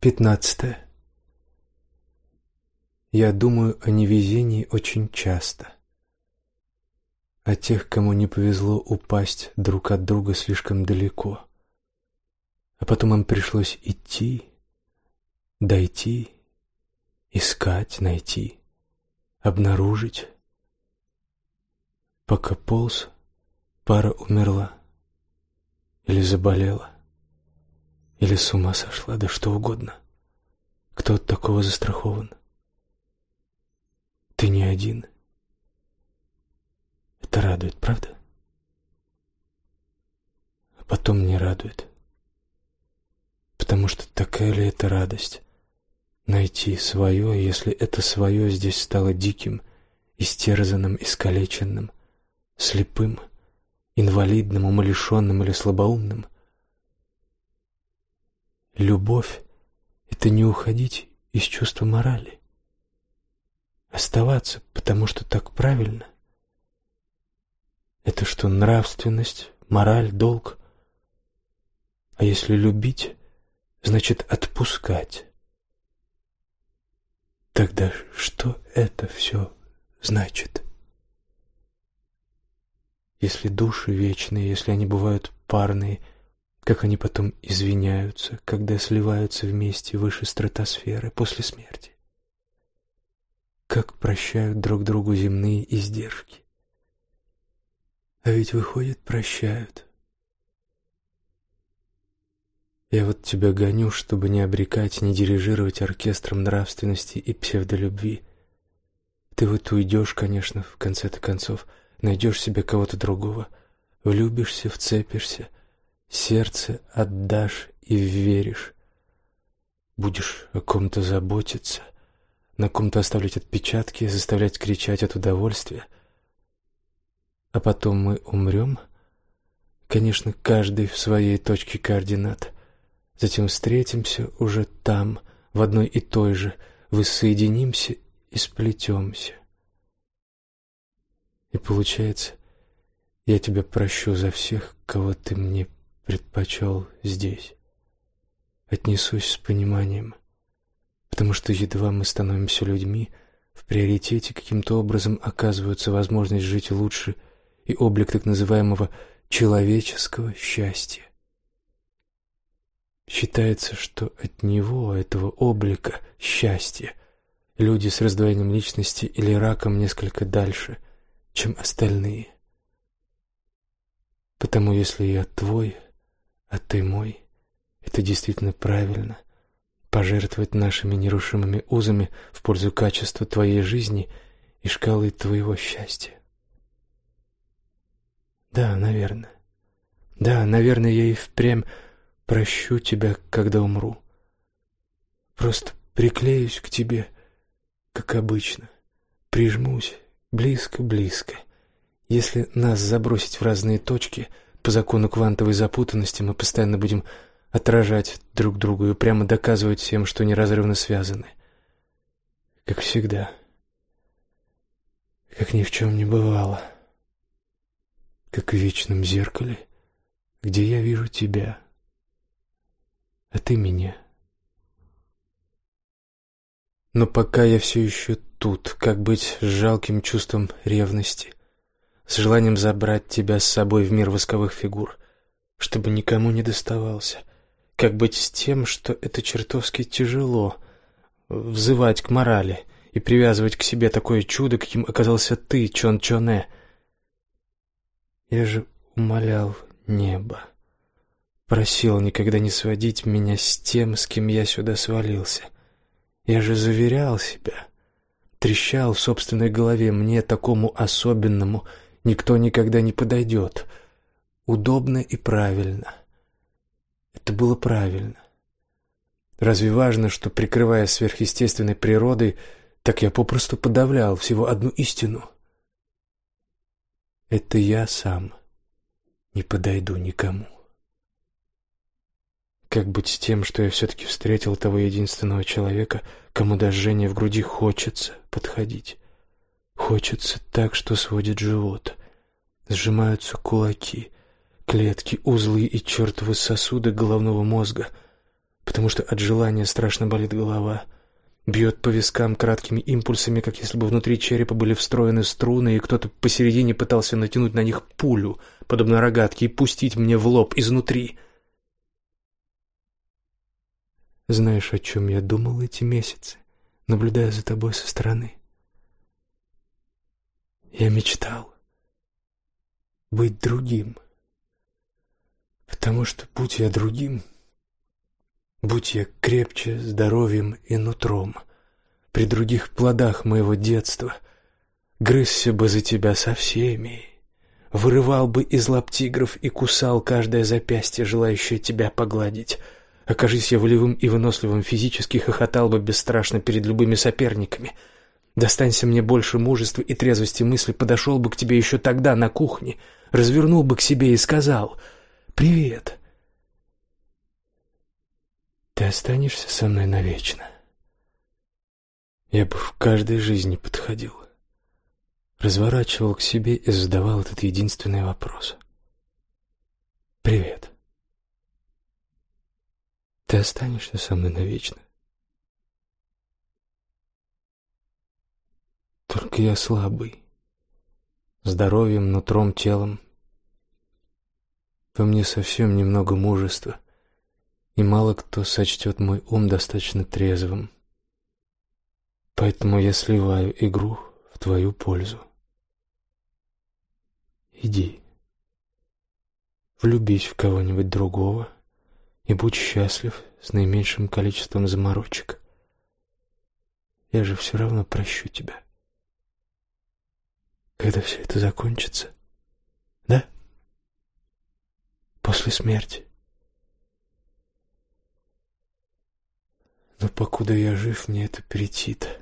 Пятнадцатое. Я думаю о невезении очень часто. О тех, кому не повезло упасть друг от друга слишком далеко. А потом им пришлось идти, дойти, искать, найти, обнаружить. Пока полз, пара умерла или заболела. Или с ума сошла, да что угодно. Кто от такого застрахован? Ты не один. Это радует, правда? А потом не радует. Потому что такая ли это радость? Найти свое, если это свое здесь стало диким, истерзанным, искалеченным, слепым, инвалидным, умалишенным или слабоумным — Любовь — это не уходить из чувства морали. Оставаться, потому что так правильно. Это что, нравственность, мораль, долг? А если любить, значит отпускать. Тогда что это все значит? Если души вечные, если они бывают парные — как они потом извиняются, когда сливаются вместе выше стратосферы после смерти. Как прощают друг другу земные издержки. А ведь, выходит, прощают. Я вот тебя гоню, чтобы не обрекать, не дирижировать оркестром нравственности и псевдолюбви. Ты вот уйдешь, конечно, в конце-то концов, найдешь себе кого-то другого, влюбишься, вцепишься — Сердце отдашь и веришь. Будешь о ком-то заботиться, на ком-то оставлять отпечатки, заставлять кричать от удовольствия. А потом мы умрем, конечно, каждый в своей точке координат. Затем встретимся уже там, в одной и той же, воссоединимся и сплетемся. И получается, я тебя прощу за всех, кого ты мне предпочел здесь. Отнесусь с пониманием, потому что едва мы становимся людьми, в приоритете каким-то образом оказывается возможность жить лучше и облик так называемого человеческого счастья. Считается, что от него, этого облика счастья, люди с раздвоением личности или раком несколько дальше, чем остальные. Потому если я твой, а ты мой. Это действительно правильно. Пожертвовать нашими нерушимыми узами в пользу качества твоей жизни и шкалы твоего счастья. Да, наверное. Да, наверное, я и впрямь прощу тебя, когда умру. Просто приклеюсь к тебе, как обычно. Прижмусь близко-близко. Если нас забросить в разные точки — по закону квантовой запутанности мы постоянно будем отражать друг друга и прямо доказывать всем, что неразрывно связаны. Как всегда. Как ни в чем не бывало. Как в вечном зеркале, где я вижу тебя, а ты меня. Но пока я все еще тут, как быть с жалким чувством ревности — с желанием забрать тебя с собой в мир восковых фигур, чтобы никому не доставался. Как быть с тем, что это чертовски тяжело — взывать к морали и привязывать к себе такое чудо, каким оказался ты, Чон Чоне. Я же умолял небо, просил никогда не сводить меня с тем, с кем я сюда свалился. Я же заверял себя, трещал в собственной голове мне такому особенному — никто никогда не подойдет. Удобно и правильно. Это было правильно. Разве важно, что, прикрываясь сверхъестественной природой, так я попросту подавлял всего одну истину? Это я сам не подойду никому. Как быть с тем, что я все-таки встретил того единственного человека, кому до жжения в груди хочется подходить? Хочется так, что сводит живот. Сжимаются кулаки, клетки, узлы и чертовы сосуды головного мозга, потому что от желания страшно болит голова. Бьет по вискам краткими импульсами, как если бы внутри черепа были встроены струны, и кто-то посередине пытался натянуть на них пулю, подобно рогатке, и пустить мне в лоб изнутри. Знаешь, о чем я думал эти месяцы, наблюдая за тобой со стороны? Я мечтал быть другим. Потому что, будь я другим, будь я крепче здоровьем и нутром, при других плодах моего детства, грызся бы за тебя со всеми, вырывал бы из лап тигров и кусал каждое запястье, желающее тебя погладить. Окажись я волевым и выносливым физически, хохотал бы бесстрашно перед любыми соперниками — Достанься мне больше мужества и трезвости мысли, подошел бы к тебе еще тогда на кухне, развернул бы к себе и сказал «Привет». Ты останешься со мной навечно. Я бы в каждой жизни подходил, разворачивал к себе и задавал этот единственный вопрос. «Привет. Ты останешься со мной навечно?» Только я слабый. Здоровьем, нутром, телом. Во мне совсем немного мужества, и мало кто сочтет мой ум достаточно трезвым. Поэтому я сливаю игру в твою пользу. Иди, влюбись в кого-нибудь другого и будь счастлив с наименьшим количеством заморочек. Я же все равно прощу тебя когда все это закончится. Да? После смерти. Но покуда я жив, мне это претит.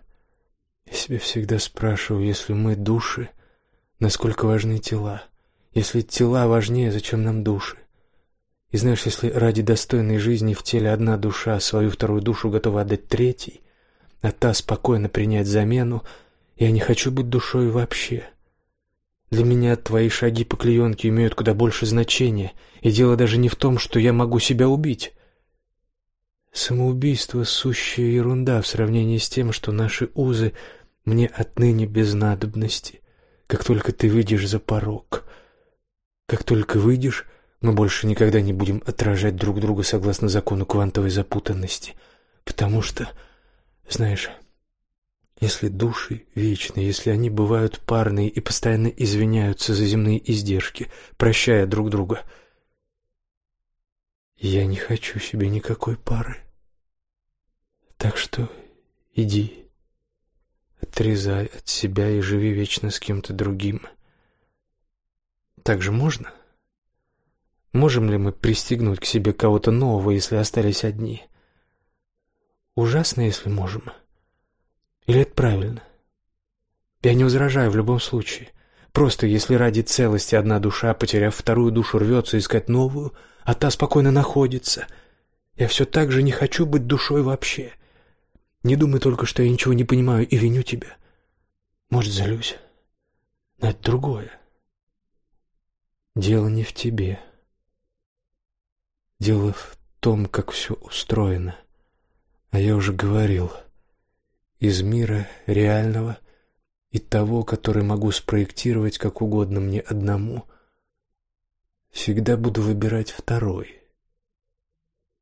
Я себя всегда спрашиваю, если мы души, насколько важны тела? Если тела важнее, зачем нам души? И знаешь, если ради достойной жизни в теле одна душа свою вторую душу готова отдать третьей, а та спокойно принять замену, я не хочу быть душой вообще. Для меня твои шаги по клеенке имеют куда больше значения, и дело даже не в том, что я могу себя убить. Самоубийство — сущая ерунда в сравнении с тем, что наши узы мне отныне без надобности, как только ты выйдешь за порог. Как только выйдешь, мы больше никогда не будем отражать друг друга согласно закону квантовой запутанности, потому что, знаешь... Если души вечны, если они бывают парные и постоянно извиняются за земные издержки, прощая друг друга, я не хочу себе никакой пары. Так что иди, отрезай от себя и живи вечно с кем-то другим. Так же можно? Можем ли мы пристегнуть к себе кого-то нового, если остались одни? Ужасно, если можем. — или это правильно? Я не возражаю в любом случае. Просто если ради целости одна душа, потеряв вторую душу, рвется искать новую, а та спокойно находится, я все так же не хочу быть душой вообще. Не думай только, что я ничего не понимаю и виню тебя. Может, злюсь. Но это другое. Дело не в тебе. Дело в том, как все устроено. А я уже говорил — из мира реального и того, который могу спроектировать как угодно мне одному, всегда буду выбирать второй.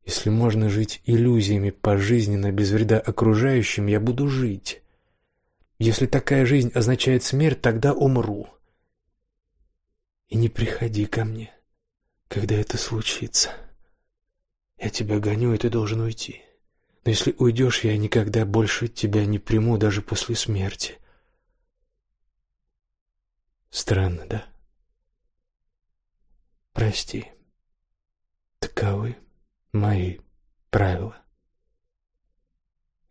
Если можно жить иллюзиями пожизненно без вреда окружающим, я буду жить. Если такая жизнь означает смерть, тогда умру. И не приходи ко мне, когда это случится. Я тебя гоню, и ты должен уйти. Но если уйдешь, я никогда больше тебя не приму даже после смерти. Странно, да? Прости. Таковы мои правила.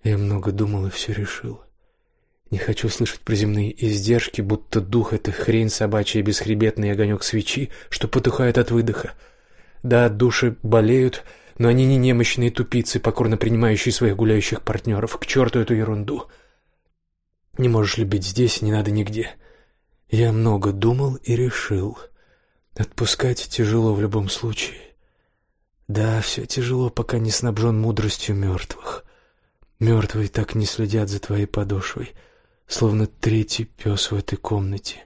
Я много думал и все решил. Не хочу слышать про земные издержки, будто дух — это хрень собачья бесхребетный огонек свечи, что потухает от выдоха. Да, души болеют, но они не немощные тупицы, покорно принимающие своих гуляющих партнеров. К черту эту ерунду. Не можешь любить здесь, не надо нигде. Я много думал и решил. Отпускать тяжело в любом случае. Да, все тяжело, пока не снабжен мудростью мертвых. Мертвые так не следят за твоей подошвой, словно третий пес в этой комнате.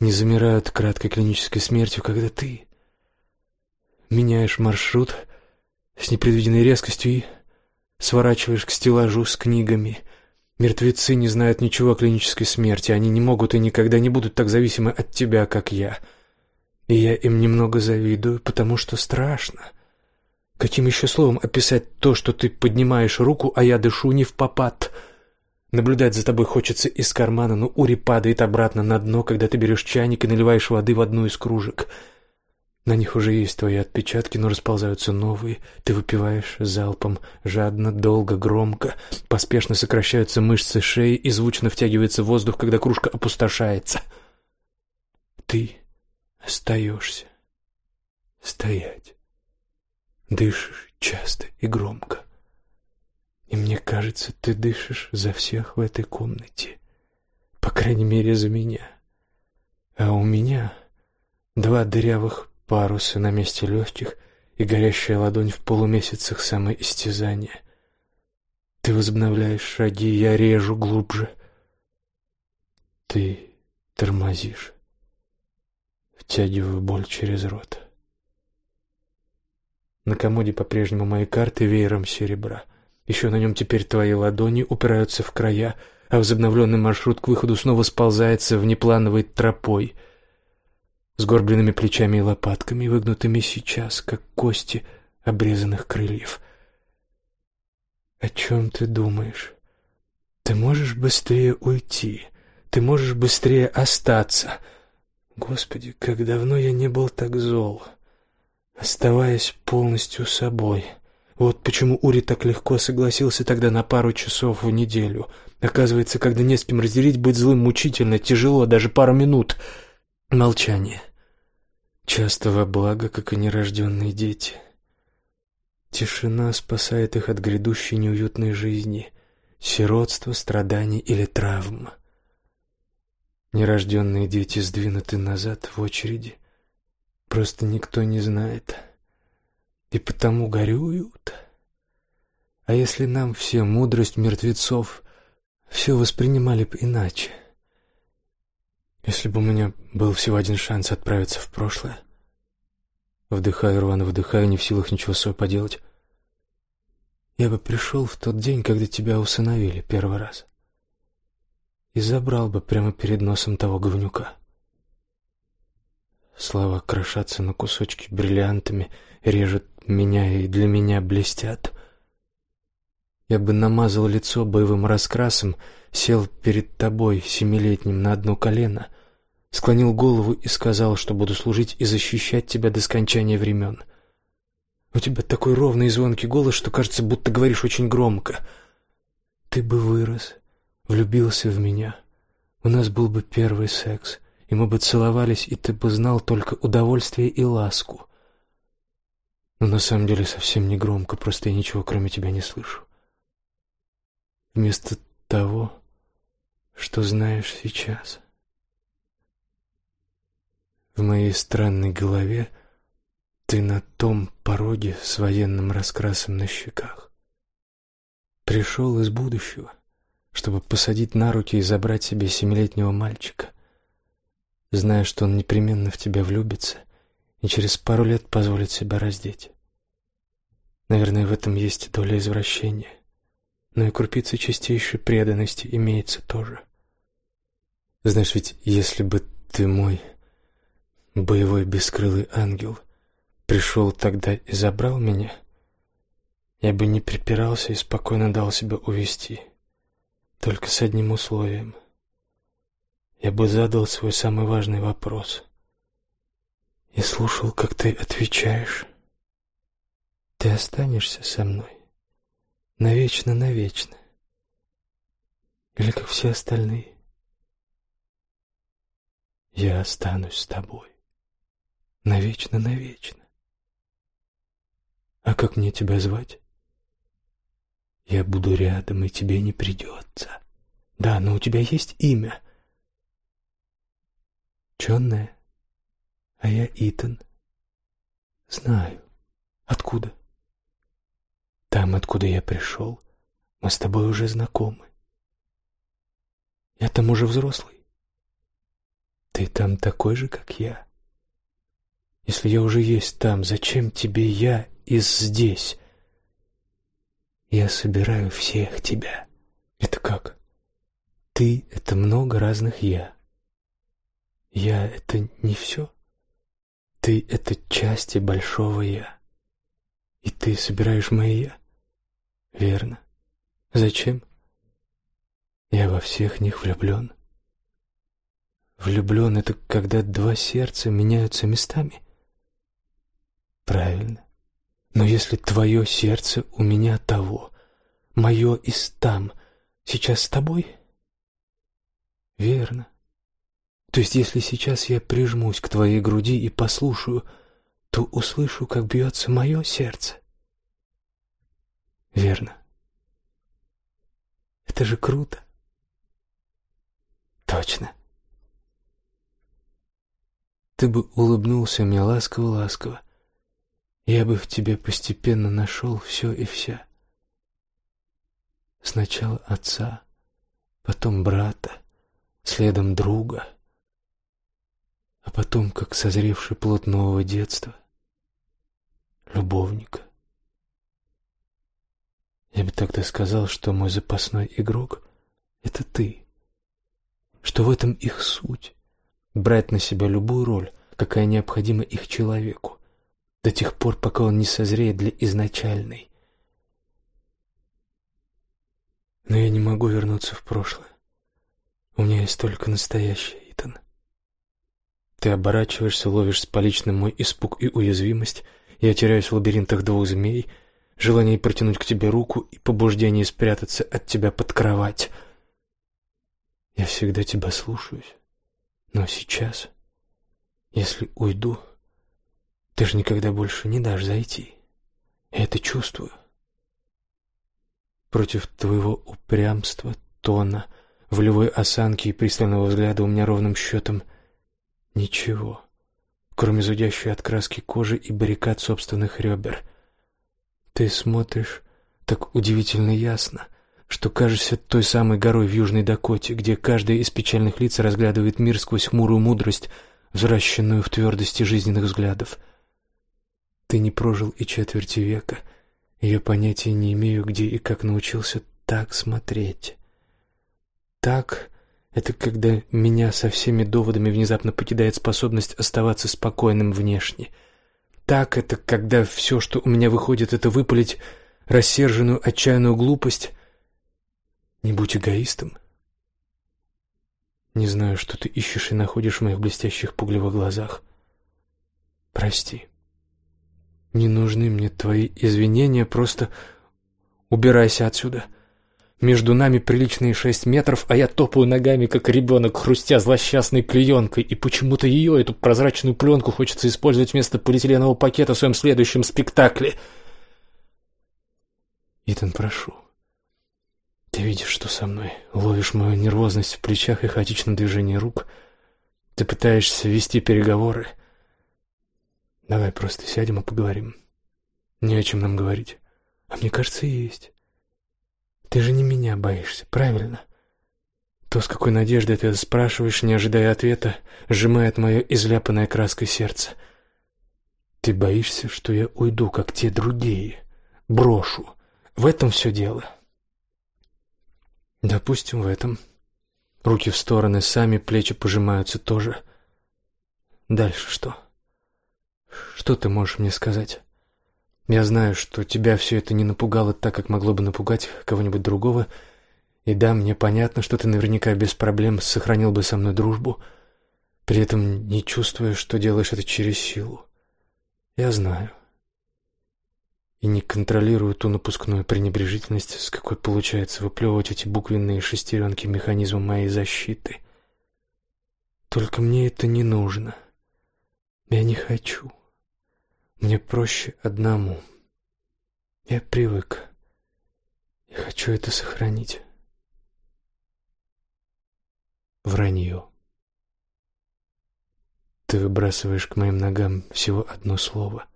Не замирают краткой клинической смертью, когда ты меняешь маршрут с непредвиденной резкостью и сворачиваешь к стеллажу с книгами. Мертвецы не знают ничего о клинической смерти, они не могут и никогда не будут так зависимы от тебя, как я. И я им немного завидую, потому что страшно. Каким еще словом описать то, что ты поднимаешь руку, а я дышу не в попад? Наблюдать за тобой хочется из кармана, но Ури падает обратно на дно, когда ты берешь чайник и наливаешь воды в одну из кружек. На них уже есть твои отпечатки, но расползаются новые. Ты выпиваешь залпом, жадно, долго, громко. Поспешно сокращаются мышцы шеи и звучно втягивается воздух, когда кружка опустошается. Ты остаешься стоять. Дышишь часто и громко. И мне кажется, ты дышишь за всех в этой комнате. По крайней мере, за меня. А у меня два дырявых парусы на месте легких и горящая ладонь в полумесяцах самоистязания. Ты возобновляешь шаги, я режу глубже. Ты тормозишь. Втягиваю боль через рот. На комоде по-прежнему мои карты веером серебра. Еще на нем теперь твои ладони упираются в края, а возобновленный маршрут к выходу снова сползается внеплановой тропой — сгорбленными плечами и лопатками, выгнутыми сейчас, как кости обрезанных крыльев. О чем ты думаешь? Ты можешь быстрее уйти, ты можешь быстрее остаться. Господи, как давно я не был так зол, оставаясь полностью собой. Вот почему Ури так легко согласился тогда на пару часов в неделю. Оказывается, когда не с кем разделить, быть злым мучительно, тяжело, даже пару минут. Молчание. Часто во благо, как и нерожденные дети. Тишина спасает их от грядущей неуютной жизни, сиротства, страданий или травм. Нерожденные дети сдвинуты назад в очереди. Просто никто не знает. И потому горюют. А если нам все мудрость мертвецов все воспринимали бы иначе? Если бы у меня был всего один шанс отправиться в прошлое. Вдыхаю, рвано вдыхаю, не в силах ничего с собой поделать. Я бы пришел в тот день, когда тебя усыновили первый раз. И забрал бы прямо перед носом того говнюка. Слова крошатся на кусочки бриллиантами, режут меня и для меня блестят. Я бы намазал лицо боевым раскрасом, сел перед тобой, семилетним, на одно колено, склонил голову и сказал, что буду служить и защищать тебя до скончания времен. У тебя такой ровный и звонкий голос, что кажется, будто говоришь очень громко. Ты бы вырос, влюбился в меня. У нас был бы первый секс, и мы бы целовались, и ты бы знал только удовольствие и ласку. Но на самом деле совсем не громко, просто я ничего кроме тебя не слышу. Вместо того, что знаешь сейчас. В моей странной голове ты на том пороге с военным раскрасом на щеках. Пришел из будущего, чтобы посадить на руки и забрать себе семилетнего мальчика, зная, что он непременно в тебя влюбится и через пару лет позволит себя раздеть. Наверное, в этом есть доля извращения, но и крупица чистейшей преданности имеется тоже. Знаешь, ведь если бы ты мой боевой бескрылый ангел пришел тогда и забрал меня, я бы не припирался и спокойно дал себя увести, только с одним условием. Я бы задал свой самый важный вопрос и слушал, как ты отвечаешь. Ты останешься со мной навечно, навечно, или как все остальные? Я останусь с тобой. Навечно, навечно. А как мне тебя звать? Я буду рядом, и тебе не придется. Да, но у тебя есть имя. Чонная, а я Итан. Знаю, Откуда? Там, откуда я пришел. Мы с тобой уже знакомы. Я там уже взрослый. Ты там такой же, как я. Если я уже есть там, зачем тебе я из здесь? Я собираю всех тебя. Это как? Ты — это много разных «я». Я — это не все. Ты — это части большого «я». И ты собираешь мои «я». Верно. Зачем? Я во всех них влюблен. Влюблен — это когда два сердца меняются местами. Правильно. Но если твое сердце у меня того, мое из там, сейчас с тобой? Верно. То есть если сейчас я прижмусь к твоей груди и послушаю, то услышу, как бьется мое сердце. Верно. Это же круто. Точно. Ты бы улыбнулся мне ласково-ласково. Я бы в тебе постепенно нашел все и вся. Сначала отца, потом брата, следом друга, а потом, как созревший плод нового детства, любовника. Я бы тогда сказал, что мой запасной игрок — это ты, что в этом их суть — брать на себя любую роль, какая необходима их человеку, до тех пор, пока он не созреет для изначальной. Но я не могу вернуться в прошлое. У меня есть только настоящее, Итан. Ты оборачиваешься, ловишь с поличным мой испуг и уязвимость. Я теряюсь в лабиринтах двух змей, желание протянуть к тебе руку и побуждение спрятаться от тебя под кровать. Я всегда тебя слушаюсь, но сейчас, если уйду, ты же никогда больше не дашь зайти. Я это чувствую. Против твоего упрямства, тона, волевой осанки и пристального взгляда у меня ровным счетом ничего, кроме зудящей от краски кожи и баррикад собственных ребер. Ты смотришь так удивительно ясно, что кажешься той самой горой в Южной Дакоте, где каждая из печальных лиц разглядывает мир сквозь хмурую мудрость, взращенную в твердости жизненных взглядов. Ты не прожил и четверти века — я понятия не имею, где и как научился так смотреть. Так — это когда меня со всеми доводами внезапно покидает способность оставаться спокойным внешне. Так — это когда все, что у меня выходит, это выпалить рассерженную, отчаянную глупость. Не будь эгоистом. Не знаю, что ты ищешь и находишь в моих блестящих пугливых глазах. Прости. Не нужны мне твои извинения, просто убирайся отсюда. Между нами приличные шесть метров, а я топаю ногами, как ребенок, хрустя злосчастной клеенкой, и почему-то ее, эту прозрачную пленку, хочется использовать вместо полиэтиленового пакета в своем следующем спектакле. Итан, прошу. Ты видишь, что со мной. Ловишь мою нервозность в плечах и хаотичном движении рук. Ты пытаешься вести переговоры. Давай просто сядем и поговорим. Не о чем нам говорить. А мне кажется, есть. Ты же не меня боишься, правильно? То, с какой надеждой ты спрашиваешь, не ожидая ответа, сжимает мое изляпанное краской сердце. Ты боишься, что я уйду, как те другие, брошу. В этом все дело. Допустим, в этом. Руки в стороны сами, плечи пожимаются тоже. Дальше что? — что ты можешь мне сказать? Я знаю, что тебя все это не напугало так, как могло бы напугать кого-нибудь другого. И да, мне понятно, что ты наверняка без проблем сохранил бы со мной дружбу, при этом не чувствуя, что делаешь это через силу. Я знаю. И не контролирую ту напускную пренебрежительность, с какой получается выплевывать эти буквенные шестеренки механизма моей защиты. Только мне это не нужно. Я не хочу. Мне проще одному. Я привык. Я хочу это сохранить. Вранье. Ты выбрасываешь к моим ногам всего одно слово.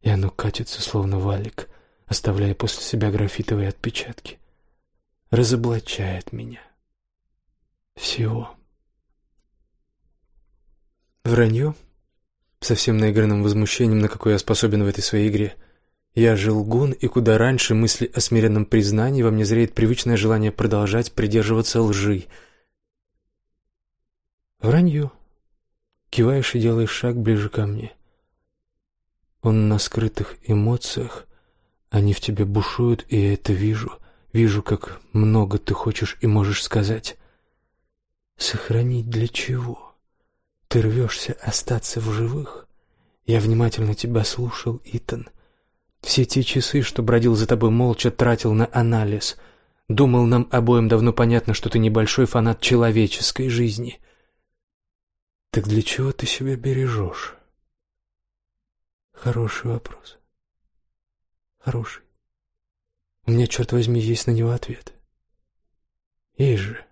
и оно катится, словно валик, оставляя после себя графитовые отпечатки. Разоблачает меня. Всего. Вранье? Совсем наигранным возмущением, на какое я способен в этой своей игре. Я же лгун, и куда раньше мысли о смиренном признании во мне зреет привычное желание продолжать придерживаться лжи. Вранье. Киваешь и делаешь шаг ближе ко мне. Он на скрытых эмоциях, они в тебе бушуют, и я это вижу. Вижу, как много ты хочешь и можешь сказать. Сохранить для чего? Ты рвешься остаться в живых? Я внимательно тебя слушал, Итан. Все те часы, что бродил за тобой молча, тратил на анализ. Думал, нам обоим давно понятно, что ты небольшой фанат человеческой жизни. Так для чего ты себя бережешь? Хороший вопрос. Хороший. У меня, черт возьми, есть на него ответ. Есть же.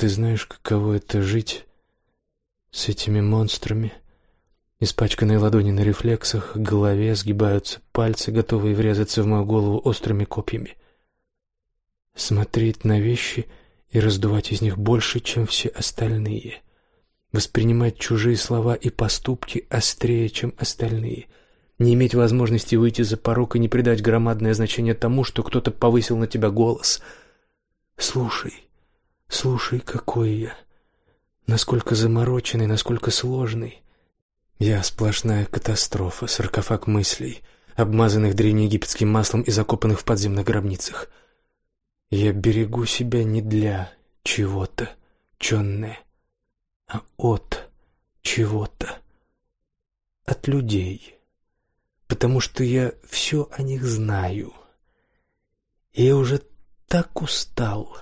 Ты знаешь, каково это жить с этими монстрами? Испачканные ладони на рефлексах, голове сгибаются пальцы, готовые врезаться в мою голову острыми копьями. Смотреть на вещи и раздувать из них больше, чем все остальные. Воспринимать чужие слова и поступки острее, чем остальные. Не иметь возможности выйти за порог и не придать громадное значение тому, что кто-то повысил на тебя голос. Слушай, Слушай, какой я. Насколько замороченный, насколько сложный. Я сплошная катастрофа, саркофаг мыслей, обмазанных древнеегипетским маслом и закопанных в подземных гробницах. Я берегу себя не для чего-то, чённое, а от чего-то, от людей, потому что я все о них знаю. И я уже так устал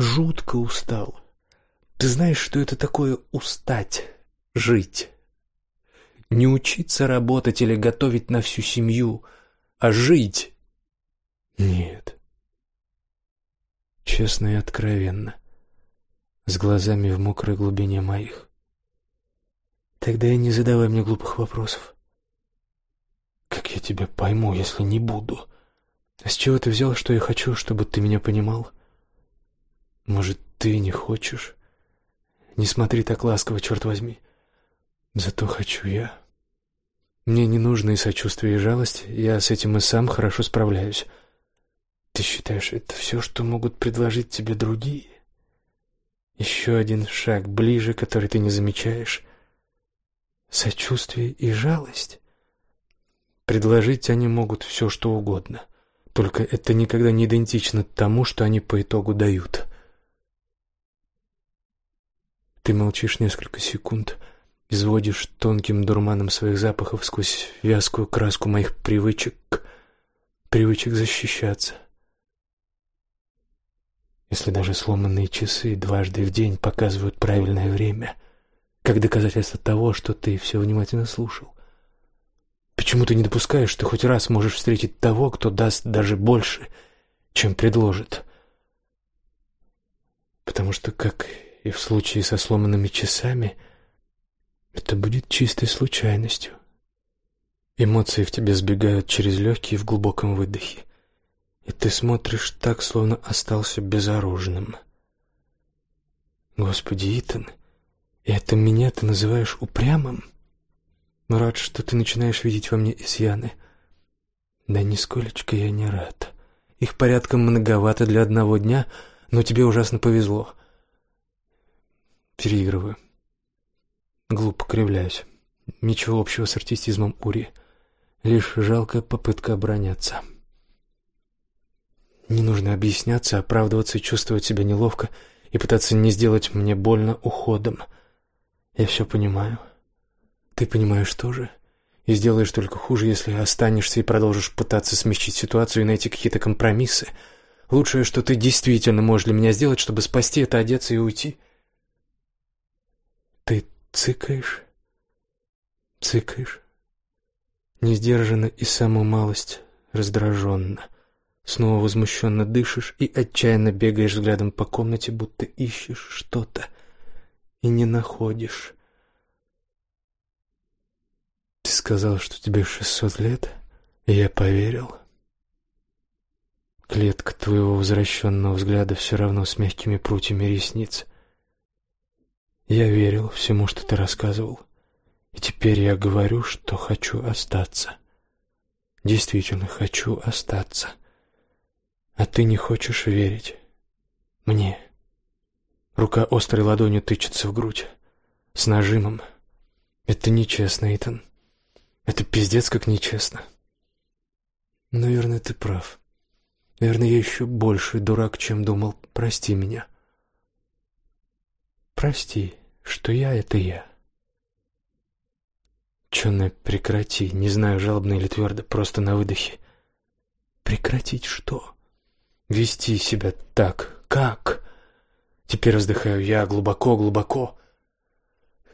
жутко устал. Ты знаешь, что это такое устать, жить? Не учиться работать или готовить на всю семью, а жить. Нет. Честно и откровенно, с глазами в мокрой глубине моих. Тогда и не задавай мне глупых вопросов. Как я тебя пойму, если не буду? С чего ты взял, что я хочу, чтобы ты меня понимал? Может, ты не хочешь? Не смотри так ласково, черт возьми. Зато хочу я. Мне не нужны и сочувствие, и жалость. Я с этим и сам хорошо справляюсь. Ты считаешь, это все, что могут предложить тебе другие? Еще один шаг ближе, который ты не замечаешь. Сочувствие и жалость. Предложить они могут все, что угодно. Только это никогда не идентично тому, что они по итогу дают. Ты молчишь несколько секунд, изводишь тонким дурманом своих запахов сквозь вязкую краску моих привычек, привычек защищаться. Если даже сломанные часы дважды в день показывают правильное время, как доказательство того, что ты все внимательно слушал. Почему ты не допускаешь, что хоть раз можешь встретить того, кто даст даже больше, чем предложит? Потому что, как и в случае со сломанными часами это будет чистой случайностью. Эмоции в тебе сбегают через легкие в глубоком выдохе, и ты смотришь так, словно остался безоружным. Господи, Итан, и это меня ты называешь упрямым? Рад, что ты начинаешь видеть во мне изъяны. Да нисколечко я не рад. Их порядком многовато для одного дня, но тебе ужасно повезло. Переигрываю. Глупо кривляюсь. Ничего общего с артистизмом Ури. Лишь жалкая попытка обороняться. Не нужно объясняться, оправдываться и чувствовать себя неловко и пытаться не сделать мне больно уходом. Я все понимаю. Ты понимаешь тоже. И сделаешь только хуже, если останешься и продолжишь пытаться смягчить ситуацию и найти какие-то компромиссы. Лучшее, что ты действительно можешь для меня сделать, чтобы спасти это, одеться и уйти — цыкаешь, цыкаешь, несдержанно и самую малость раздраженно. Снова возмущенно дышишь и отчаянно бегаешь взглядом по комнате, будто ищешь что-то и не находишь. Ты сказал, что тебе шестьсот лет, и я поверил. Клетка твоего возвращенного взгляда все равно с мягкими прутьями ресниц. Я верил всему, что ты рассказывал, и теперь я говорю, что хочу остаться. Действительно хочу остаться. А ты не хочешь верить мне. Рука острой ладонью тычется в грудь. С нажимом. Это нечестно, Итан. Это пиздец как нечестно. Наверное, ты прав. Наверное, я еще больше дурак, чем думал. Прости меня. Прости что я — это я. Чёрная, прекрати, не знаю, жалобно или твердо, просто на выдохе. Прекратить что? Вести себя так, как? Теперь вздыхаю я глубоко-глубоко,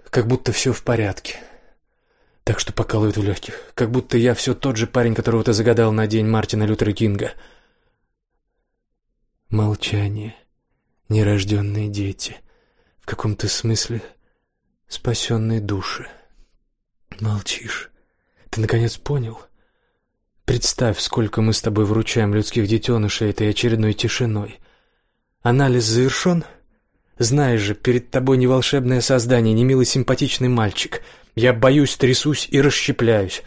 как будто все в порядке. Так что покалывает в легких, как будто я все тот же парень, которого ты загадал на день Мартина Лютера Кинга. Молчание, нерожденные дети — в каком-то смысле спасенные души. Молчишь. Ты наконец понял? Представь, сколько мы с тобой вручаем людских детенышей этой очередной тишиной. Анализ завершен? Знаешь же, перед тобой не волшебное создание, не милый симпатичный мальчик. Я боюсь, трясусь и расщепляюсь.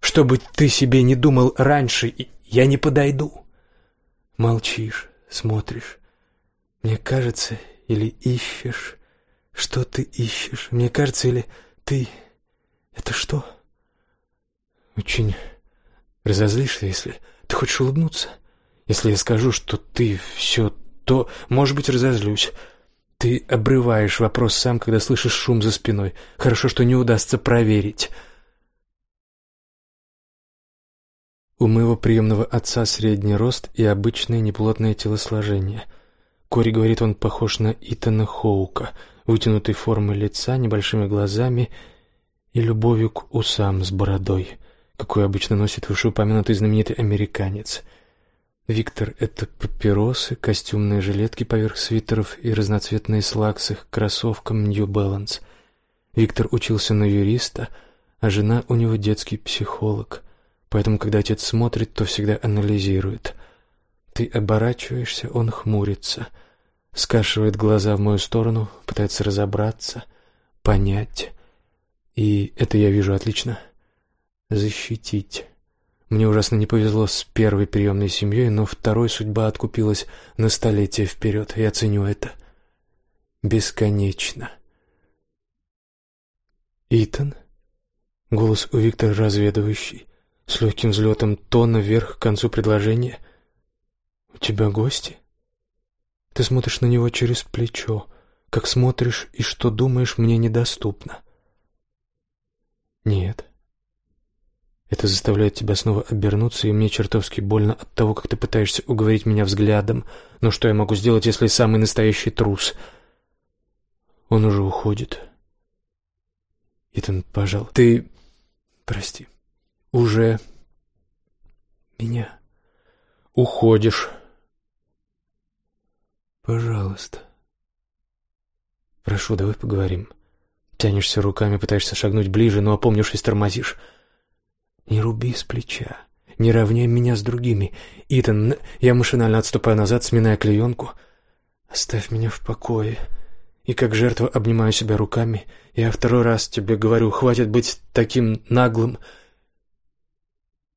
Что бы ты себе не думал раньше, я не подойду. Молчишь, смотришь. Мне кажется, или ищешь? Что ты ищешь? Мне кажется, или ты... Это что? Очень разозлишься, если... Ты хочешь улыбнуться? Если я скажу, что ты все то... Может быть, разозлюсь. Ты обрываешь вопрос сам, когда слышишь шум за спиной. Хорошо, что не удастся проверить. У моего приемного отца средний рост и обычное неплотное телосложение — Кори говорит, он похож на Итана Хоука, вытянутой формы лица, небольшими глазами и любовью к усам с бородой, какую обычно носит вышеупомянутый знаменитый американец. Виктор — это папиросы, костюмные жилетки поверх свитеров и разноцветные слаксы к кроссовкам New Balance. Виктор учился на юриста, а жена у него детский психолог, поэтому, когда отец смотрит, то всегда анализирует — ты оборачиваешься, он хмурится, скашивает глаза в мою сторону, пытается разобраться, понять. И это я вижу отлично. Защитить. Мне ужасно не повезло с первой приемной семьей, но второй судьба откупилась на столетие вперед. Я ценю это. Бесконечно. «Итан?» Голос у Виктора разведывающий, с легким взлетом тона вверх к концу предложения. «У тебя гости?» Ты смотришь на него через плечо. Как смотришь и что думаешь, мне недоступно. Нет. Это заставляет тебя снова обернуться, и мне чертовски больно от того, как ты пытаешься уговорить меня взглядом. Но что я могу сделать, если самый настоящий трус? Он уже уходит. Итан, пожалуй, ты... Прости. Уже... Меня... Уходишь. Пожалуйста. Прошу, давай поговорим. Тянешься руками, пытаешься шагнуть ближе, но опомнившись, тормозишь. Не руби с плеча. Не равняй меня с другими. Итан, я машинально отступаю назад, сминая клеенку. Оставь меня в покое. И как жертва обнимаю себя руками. Я второй раз тебе говорю, хватит быть таким наглым.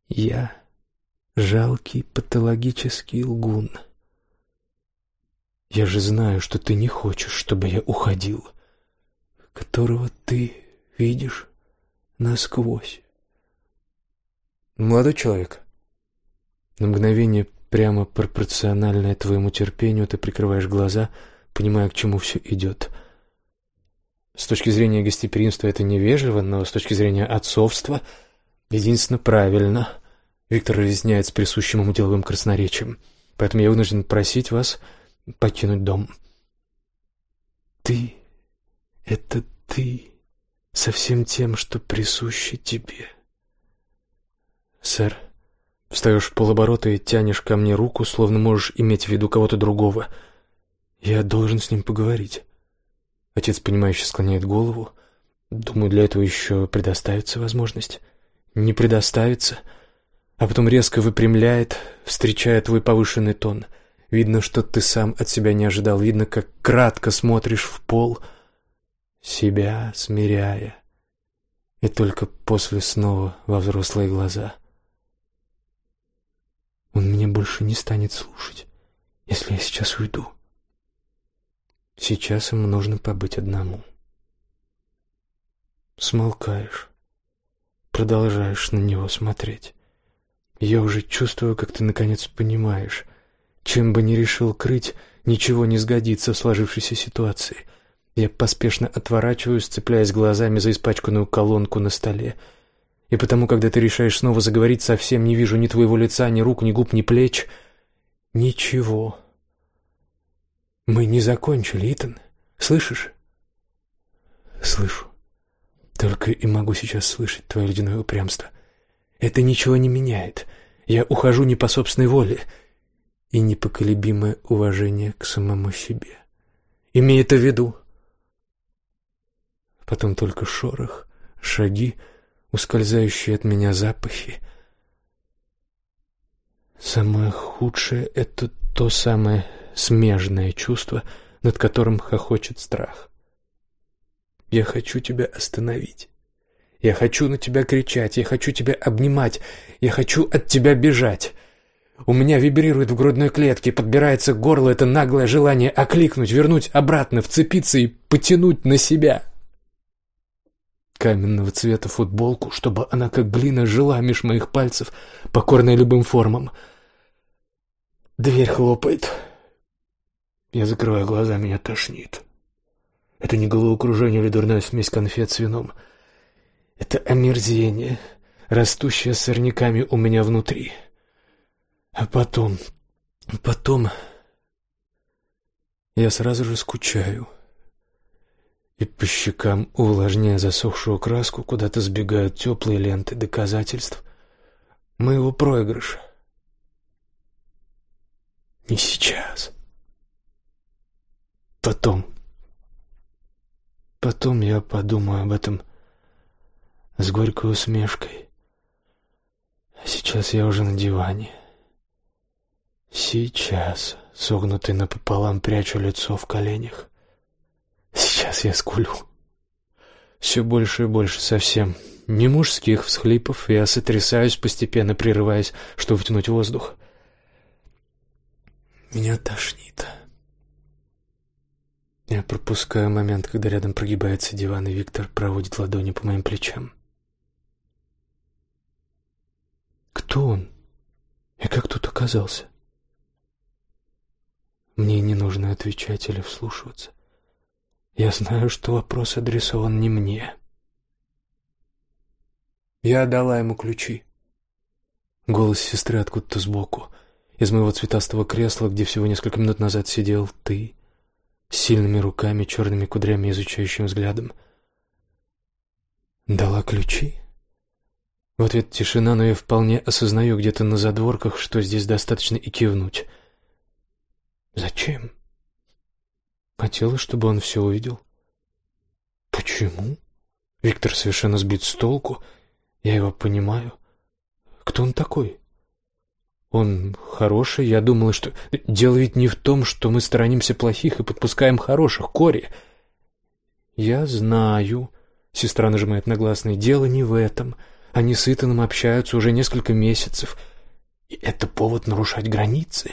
Я жалкий патологический лгун. Я же знаю, что ты не хочешь, чтобы я уходил, которого ты видишь насквозь. Молодой человек, на мгновение прямо пропорциональное твоему терпению ты прикрываешь глаза, понимая, к чему все идет. С точки зрения гостеприимства это невежливо, но с точки зрения отцовства единственно правильно. Виктор разъясняет с присущим ему деловым красноречием. Поэтому я вынужден просить вас покинуть дом. Ты — это ты со всем тем, что присуще тебе. Сэр, встаешь в полоборота и тянешь ко мне руку, словно можешь иметь в виду кого-то другого. Я должен с ним поговорить. Отец, понимающе склоняет голову. Думаю, для этого еще предоставится возможность. Не предоставится, а потом резко выпрямляет, встречая твой повышенный тон. Видно, что ты сам от себя не ожидал. Видно, как кратко смотришь в пол, себя смиряя. И только после снова во взрослые глаза. Он меня больше не станет слушать, если я сейчас уйду. Сейчас ему нужно побыть одному. Смолкаешь. Продолжаешь на него смотреть. Я уже чувствую, как ты наконец понимаешь. Чем бы ни решил крыть, ничего не сгодится в сложившейся ситуации. Я поспешно отворачиваюсь, цепляясь глазами за испачканную колонку на столе. И потому, когда ты решаешь снова заговорить, совсем не вижу ни твоего лица, ни рук, ни губ, ни плеч. Ничего. Мы не закончили, Итан. Слышишь? Слышу. Только и могу сейчас слышать твое ледяное упрямство. Это ничего не меняет. Я ухожу не по собственной воле. И непоколебимое уважение к самому себе. Имей это в виду. Потом только шорох, шаги, ускользающие от меня запахи. Самое худшее — это то самое смежное чувство, над которым хохочет страх. Я хочу тебя остановить. Я хочу на тебя кричать, я хочу тебя обнимать, я хочу от тебя бежать. У меня вибрирует в грудной клетке, подбирается к горлу это наглое желание окликнуть, вернуть обратно, вцепиться и потянуть на себя. Каменного цвета футболку, чтобы она как глина жила меж моих пальцев, покорная любым формам. Дверь хлопает. Я закрываю глаза, меня тошнит. Это не головокружение или дурная смесь конфет с вином. Это омерзение, растущее сорняками у меня внутри. А потом... Потом... Я сразу же скучаю. И по щекам, увлажняя засохшую краску, куда-то сбегают теплые ленты доказательств моего проигрыша. Не сейчас. Потом. Потом я подумаю об этом с горькой усмешкой. А сейчас я уже на диване. Сейчас, согнутый напополам, прячу лицо в коленях. Сейчас я скулю. Все больше и больше совсем. Не мужских всхлипов, я сотрясаюсь, постепенно прерываясь, чтобы втянуть воздух. Меня тошнит. Я пропускаю момент, когда рядом прогибается диван, и Виктор проводит ладони по моим плечам. Кто он? И как тут оказался? Мне не нужно отвечать или вслушиваться. Я знаю, что вопрос адресован не мне. Я отдала ему ключи. Голос сестры откуда-то сбоку. Из моего цветастого кресла, где всего несколько минут назад сидел ты с сильными руками, черными кудрями, изучающим взглядом. Дала ключи? В ответ тишина, но я вполне осознаю где-то на задворках, что здесь достаточно и кивнуть. Зачем? Хотела, чтобы он все увидел. Почему? Виктор совершенно сбит с толку. Я его понимаю. Кто он такой? Он хороший, я думала, что... Дело ведь не в том, что мы сторонимся плохих и подпускаем хороших, Кори. Я знаю, сестра нажимает на гласный, дело не в этом. Они с Итаном общаются уже несколько месяцев. И это повод нарушать границы.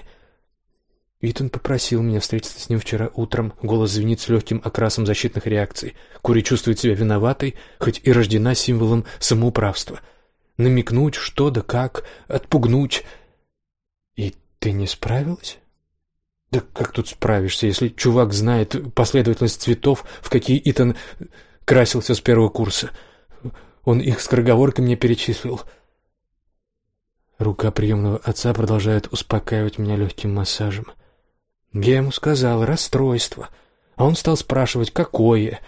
Итан попросил меня встретиться с ним вчера утром. Голос звенит с легким окрасом защитных реакций. Кури чувствует себя виноватой, хоть и рождена символом самоуправства. Намекнуть, что да как, отпугнуть — «И ты не справилась?» «Да как тут справишься, если чувак знает последовательность цветов, в какие Итан красился с первого курса? Он их скороговоркой мне перечислил». Рука приемного отца продолжает успокаивать меня легким массажем. Я ему сказал расстройство, а он стал спрашивать, какое.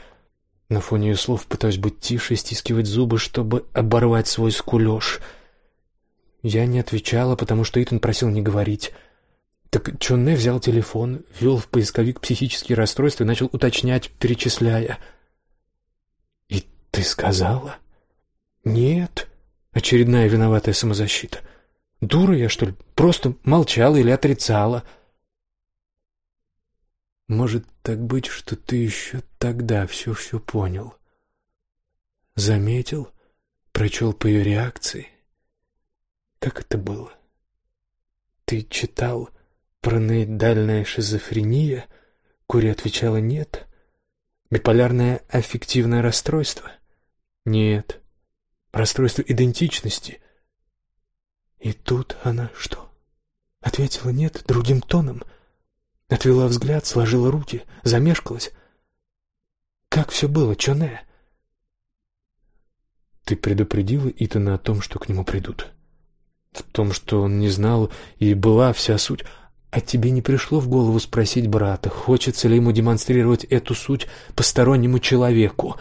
На фоне ее слов пытаюсь быть тише и стискивать зубы, чтобы оборвать свой скулеж — я не отвечала, потому что Итан просил не говорить. Так Чонне взял телефон, ввел в поисковик психические расстройства и начал уточнять, перечисляя. «И Ты сказала? Нет. Очередная виноватая самозащита. Дура я, что ли? Просто молчала или отрицала. Может так быть, что ты еще тогда все-все понял? Заметил? Прочел по ее реакции? Как это было? Ты читал параноидальная шизофрения? Кури отвечала «нет». Биполярное аффективное расстройство? Нет. Расстройство идентичности? И тут она что? Ответила «нет» другим тоном. Отвела взгляд, сложила руки, замешкалась. Как все было, Чоне? Ты предупредила Итана о том, что к нему придут? В том, что он не знал, и была вся суть. А тебе не пришло в голову спросить брата, хочется ли ему демонстрировать эту суть постороннему человеку?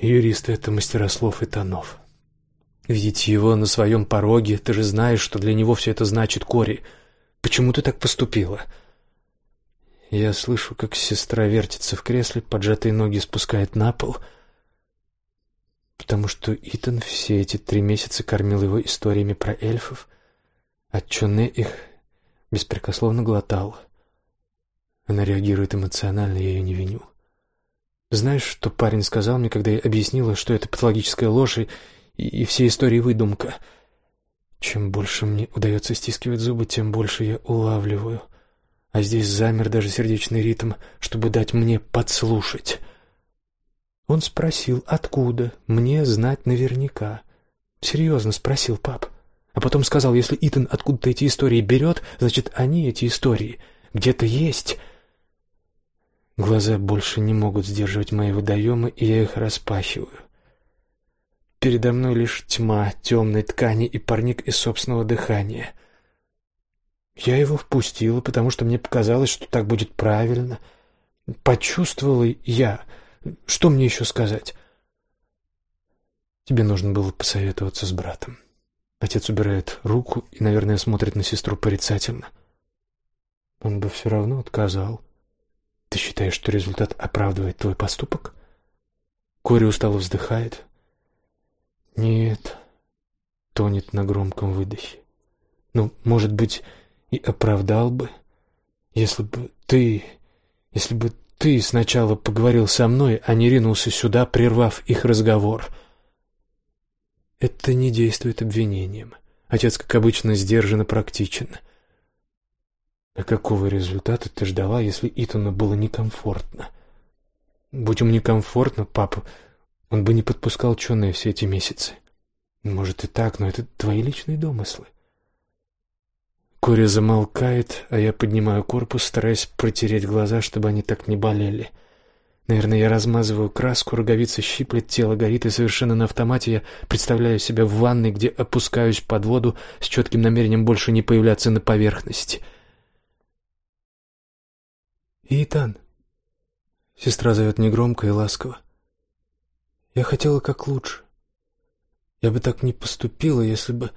Юристы — это мастера слов и тонов. Видеть его на своем пороге, ты же знаешь, что для него все это значит, Кори. Почему ты так поступила?» Я слышу, как сестра вертится в кресле, поджатые ноги спускает на пол, потому что Итан все эти три месяца кормил его историями про эльфов, а Чоне их беспрекословно глотал. Она реагирует эмоционально, я ее не виню. Знаешь, что парень сказал мне, когда я объяснила, что это патологическая ложь и, и все истории выдумка? Чем больше мне удается стискивать зубы, тем больше я улавливаю — а здесь замер даже сердечный ритм, чтобы дать мне подслушать. Он спросил, откуда, мне знать наверняка. Серьезно спросил пап. А потом сказал, если Итан откуда-то эти истории берет, значит, они, эти истории, где-то есть. Глаза больше не могут сдерживать мои водоемы, и я их распахиваю. Передо мной лишь тьма темной ткани и парник из собственного дыхания — я его впустила, потому что мне показалось, что так будет правильно. Почувствовала я. Что мне еще сказать? Тебе нужно было посоветоваться с братом. Отец убирает руку и, наверное, смотрит на сестру порицательно. Он бы все равно отказал. Ты считаешь, что результат оправдывает твой поступок? Кори устало вздыхает. Нет, тонет на громком выдохе. Ну, может быть, и оправдал бы, если бы ты, если бы ты сначала поговорил со мной, а не ринулся сюда, прервав их разговор. Это не действует обвинением. Отец, как обычно, сдержанно практичен. А какого результата ты ждала, если Итану было некомфортно? Будь ему некомфортно, папа, он бы не подпускал Чоне все эти месяцы. Может и так, но это твои личные домыслы. Кори замолкает, а я поднимаю корпус, стараясь протереть глаза, чтобы они так не болели. Наверное, я размазываю краску, роговица щиплет, тело горит, и совершенно на автомате я представляю себя в ванной, где опускаюсь под воду с четким намерением больше не появляться на поверхности. «Итан!» Сестра зовет негромко и ласково. «Я хотела как лучше. Я бы так не поступила, если бы...»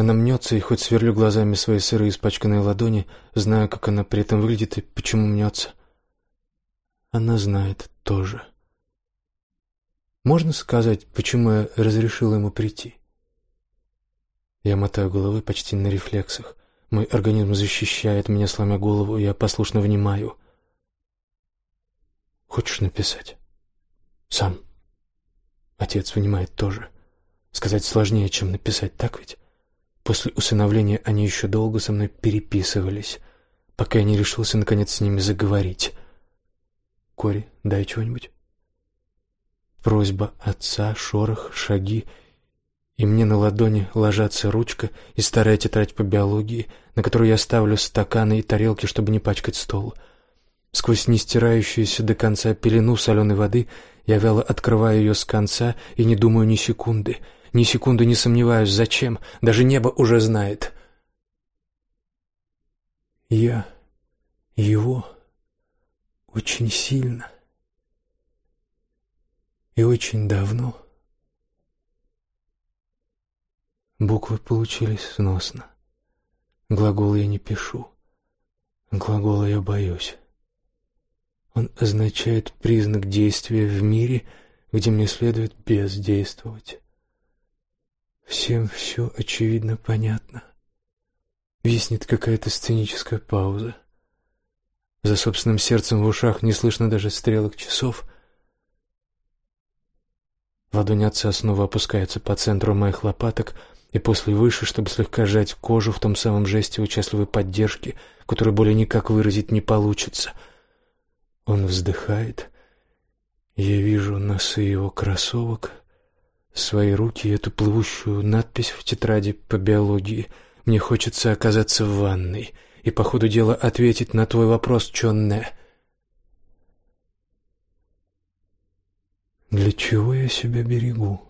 Она мнется, и хоть сверлю глазами свои сырые испачканные ладони, знаю, как она при этом выглядит и почему мнется. Она знает тоже. Можно сказать, почему я разрешила ему прийти? Я мотаю головой почти на рефлексах. Мой организм защищает меня, сломя голову, я послушно внимаю. Хочешь написать? Сам. Отец внимает тоже. Сказать сложнее, чем написать, так ведь? После усыновления они еще долго со мной переписывались, пока я не решился наконец с ними заговорить. «Кори, дай чего-нибудь». Просьба отца, шорох, шаги, и мне на ладони ложатся ручка и старая тетрадь по биологии, на которую я ставлю стаканы и тарелки, чтобы не пачкать стол. Сквозь нестирающуюся до конца пелену соленой воды я вяло открываю ее с конца и не думаю ни секунды — ни секунды не сомневаюсь, зачем. Даже небо уже знает. Я его очень сильно и очень давно. Буквы получились сносно. Глагол я не пишу. Глагола я боюсь. Он означает признак действия в мире, где мне следует бездействовать. Всем все очевидно понятно. Виснет какая-то сценическая пауза. За собственным сердцем в ушах не слышно даже стрелок часов. Ладонь отца снова опускается по центру моих лопаток и после выше, чтобы слегка сжать кожу в том самом жесте участливой поддержки, которую более никак выразить не получится. Он вздыхает. Я вижу носы его кроссовок, свои руки эту плывущую надпись в тетради по биологии. Мне хочется оказаться в ванной и по ходу дела ответить на твой вопрос, Чонне. Для чего я себя берегу?